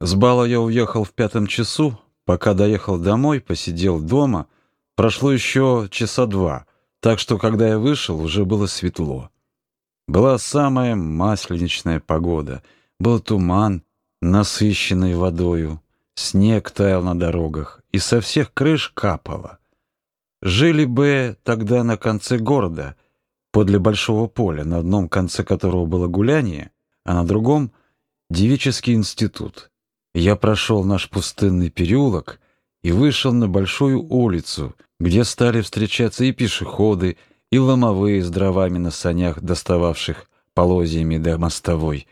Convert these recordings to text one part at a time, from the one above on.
С бала я уехал в пятом часу. Пока доехал домой, посидел дома. Прошло еще часа два, так что, когда я вышел, уже было светло. Была самая масленичная погода. Был туман, насыщенный водою. Снег таял на дорогах, и со всех крыш капало. Жили бы тогда на конце города, подле большого поля, на одном конце которого было гуляние, а на другом — девический институт. Я прошел наш пустынный переулок и вышел на большую улицу, где стали встречаться и пешеходы, и ломовые с дровами на санях, достававших полозьями до мостовой,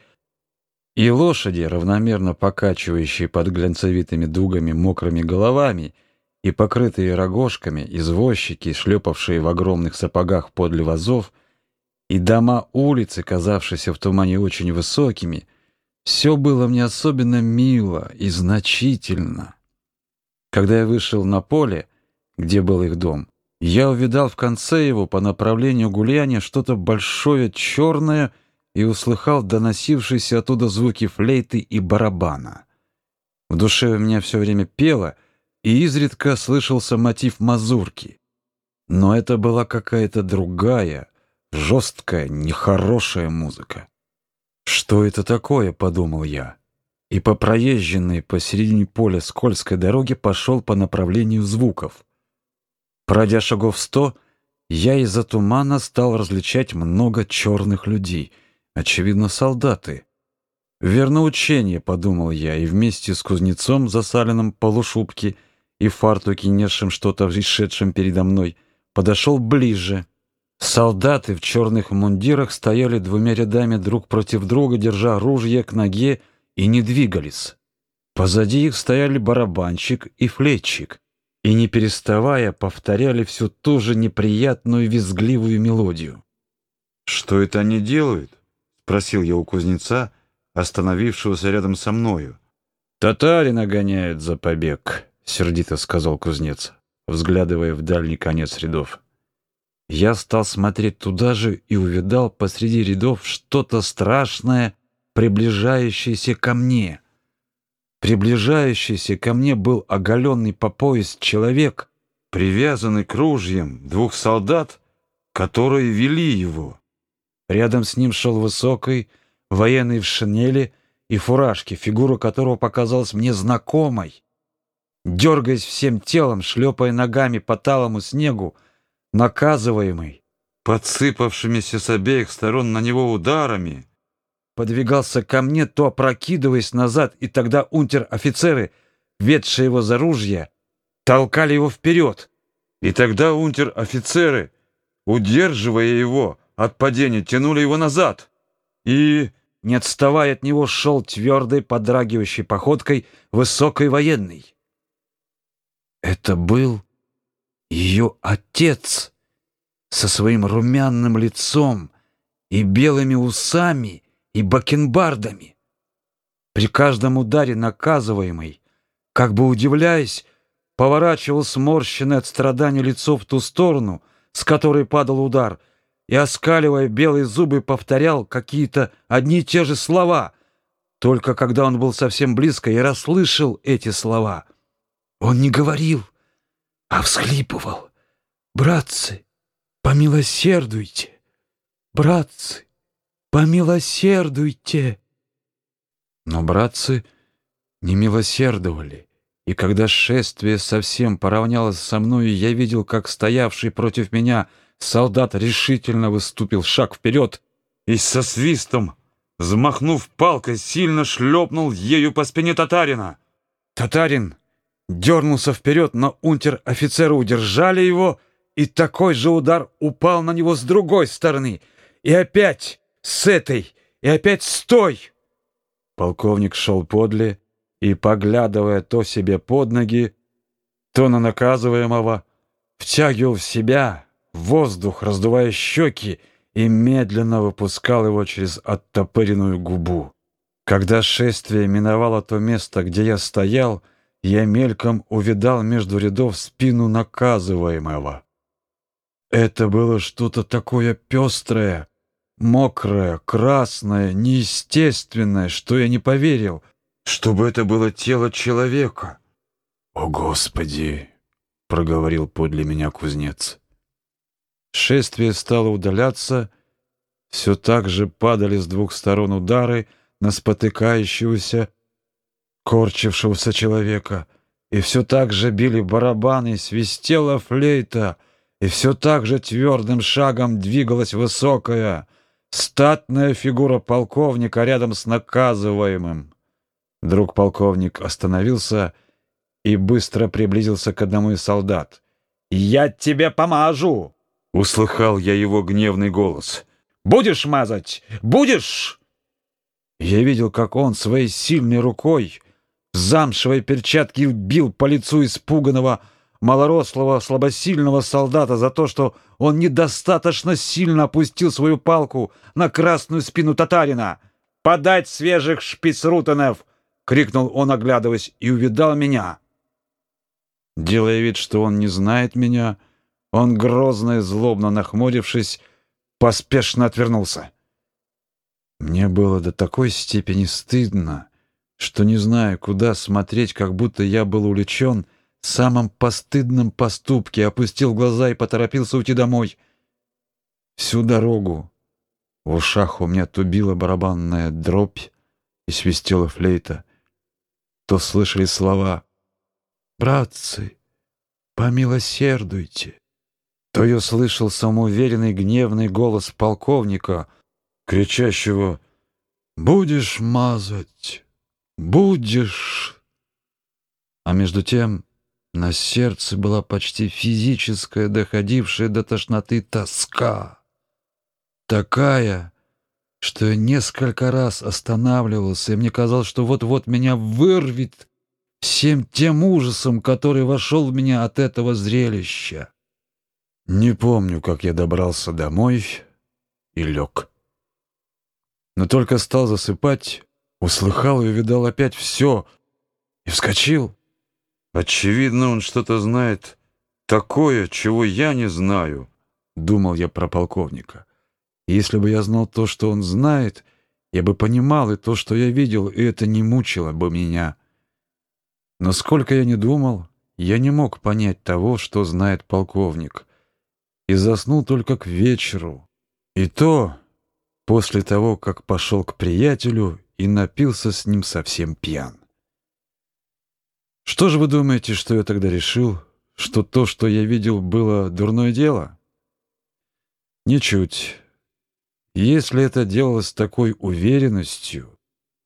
и лошади, равномерно покачивающие под глянцевитыми дугами мокрыми головами, и покрытые рогожками, извозчики, шлепавшие в огромных сапогах подле вазов, и дома улицы, казавшиеся в тумане очень высокими — все было мне особенно мило и значительно. Когда я вышел на поле, где был их дом, я увидал в конце его по направлению гуляния что-то большое черное и услыхал доносившиеся оттуда звуки флейты и барабана. В душе у меня все время пело, и изредка слышался мотив мазурки. Но это была какая-то другая, жесткая, нехорошая музыка. «Что это такое?» — подумал я. И по проезженной посередине поля скользкой дороге пошел по направлению звуков. Пройдя шагов сто, я из-за тумана стал различать много черных людей, очевидно, солдаты. «Верно учение», — подумал я, и вместе с кузнецом, засаленным полушубки и фартуке, несшим что-то, изшедшим передо мной, подошел ближе — Солдаты в черных мундирах стояли двумя рядами друг против друга, держа ружья к ноге, и не двигались. Позади их стояли барабанщик и флетчик, и, не переставая, повторяли всю ту же неприятную визгливую мелодию. «Что это они делают?» — спросил я у кузнеца, остановившегося рядом со мною. «Татарина гоняют за побег», — сердито сказал кузнец, взглядывая в дальний конец рядов. Я стал смотреть туда же и увидал посреди рядов что-то страшное, приближающееся ко мне. Приближающийся ко мне был оголенный по пояс человек, привязанный к ружьям двух солдат, которые вели его. Рядом с ним шел высокий, военный в шинели и фуражке, фигура которого показалась мне знакомой. Дергаясь всем телом, шлепая ногами по талому снегу, наказываемый, подсыпавшимися с обеих сторон на него ударами, подвигался ко мне, то опрокидываясь назад, и тогда унтер-офицеры, ведшие его за ружья, толкали его вперед. И тогда унтер-офицеры, удерживая его от падения, тянули его назад. И, не отставая от него, шел твердой, подрагивающей походкой высокой военный. Это был ее отец со своим румяным лицом и белыми усами и бакенбардами. При каждом ударе наказываемый, как бы удивляясь, поворачивал сморщенное от страдания лицо в ту сторону, с которой падал удар, и, оскаливая белые зубы, повторял какие-то одни и те же слова. Только когда он был совсем близко, я расслышал эти слова. Он не говорил, а всхлипывал. «Братцы, помилосердуйте! Братцы, помилосердуйте!» Но братцы не милосердовали, и когда шествие совсем поравнялось со мною, я видел, как стоявший против меня солдат решительно выступил шаг вперед и со свистом, взмахнув палкой, сильно шлепнул ею по спине татарина. Татарин дернулся вперед, но унтер-офицеры удержали его, и такой же удар упал на него с другой стороны. И опять с этой, и опять с той. Полковник шел подле и, поглядывая то себе под ноги, то на наказываемого, втягивал в себя воздух, раздувая щеки, и медленно выпускал его через оттопыренную губу. Когда шествие миновало то место, где я стоял, я мельком увидал между рядов спину наказываемого. Это было что-то такое пестрое, мокрое, красное, неестественное, что я не поверил. чтобы это было тело человека. «О, Господи!» — проговорил подле меня кузнец. Шествие стало удаляться, все так же падали с двух сторон удары на спотыкающегося, корчившегося человека, и все так же били барабаны, свистела флейта, и все так же твердым шагом двигалась высокая, статная фигура полковника рядом с наказываемым. Вдруг полковник остановился и быстро приблизился к одному из солдат. «Я тебе помажу!» Услыхал я его гневный голос. «Будешь мазать? Будешь?» Я видел, как он своей сильной рукой замшевой перчатке бил по лицу испуганного, малорослого, слабосильного солдата за то, что он недостаточно сильно опустил свою палку на красную спину татарина. «Подать свежих шпицрутенов!» — крикнул он, оглядываясь, и увидал меня. Делая вид, что он не знает меня, — он, грозно и злобно нахмурившись, поспешно отвернулся. Мне было до такой степени стыдно, что не знаю, куда смотреть, как будто я был увлечен самым постыдным поступке, опустил глаза и поторопился уйти домой. Всю дорогу в ушах у меня то била барабанная дробь и свистела флейта, то слышали слова «Братцы, помилосердуйте!» то я слышал самоуверенный гневный голос полковника, кричащего «Будешь мазать! Будешь!» А между тем на сердце была почти физическая, доходившая до тошноты тоска. Такая, что я несколько раз останавливался, и мне казалось, что вот-вот меня вырвет всем тем ужасом, который вошел в меня от этого зрелища. Не помню, как я добрался домой и лег. Но только стал засыпать, услыхал и увидал опять все, и вскочил. Очевидно, он что-то знает такое, чего я не знаю, думал я про полковника. Если бы я знал то, что он знает, я бы понимал и то, что я видел, и это не мучило бы меня. Но сколько я не думал, я не мог понять того, что знает полковник — и заснул только к вечеру. И то после того, как пошел к приятелю и напился с ним совсем пьян. Что же вы думаете, что я тогда решил, что то, что я видел, было дурное дело? Ничуть. Если это делалось с такой уверенностью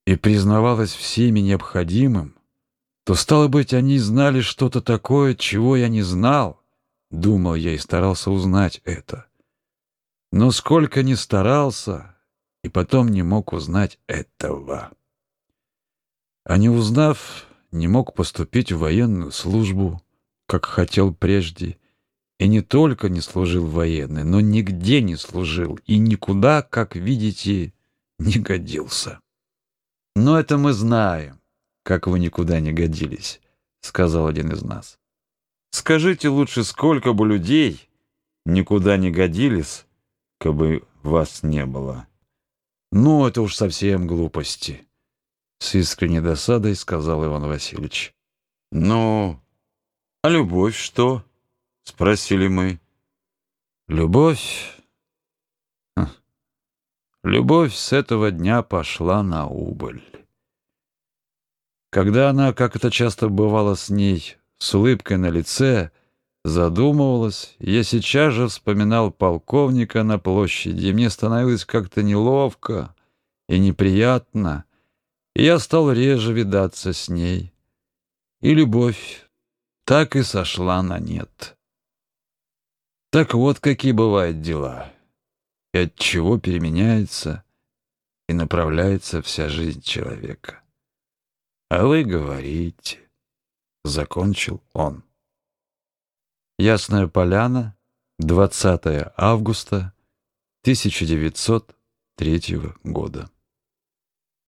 и признавалось всеми необходимым, то, стало быть, они знали что-то такое, чего я не знал, Думал я и старался узнать это. Но сколько ни старался, и потом не мог узнать этого. А не узнав, не мог поступить в военную службу, как хотел прежде, и не только не служил военный, но нигде не служил и никуда, как видите, не годился. Но это мы знаем, как вы никуда не годились, сказал один из нас. Скажите лучше, сколько бы людей никуда не годились, кабы вас не было. Ну, это уж совсем глупости. С искренней досадой сказал Иван Васильевич. Ну, а любовь что? Спросили мы. Любовь... Любовь с этого дня пошла на убыль. Когда она, как это часто бывало с ней, с улыбкой на лице, задумывалась. Я сейчас же вспоминал полковника на площади, и мне становилось как-то неловко и неприятно, и я стал реже видаться с ней. И любовь так и сошла на нет. Так вот какие бывают дела, и от чего переменяется и направляется вся жизнь человека. А вы говорите закончил он. Ясная поляна, 20 августа 1903 года.